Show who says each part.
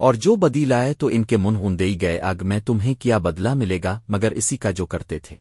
Speaker 1: اور جو بدی لائے تو ان کے منہ ہندئی گئے، آگ میں تمہیں کیا بدلہ ملے گا، مگر اسی کا جو کرتے تھے۔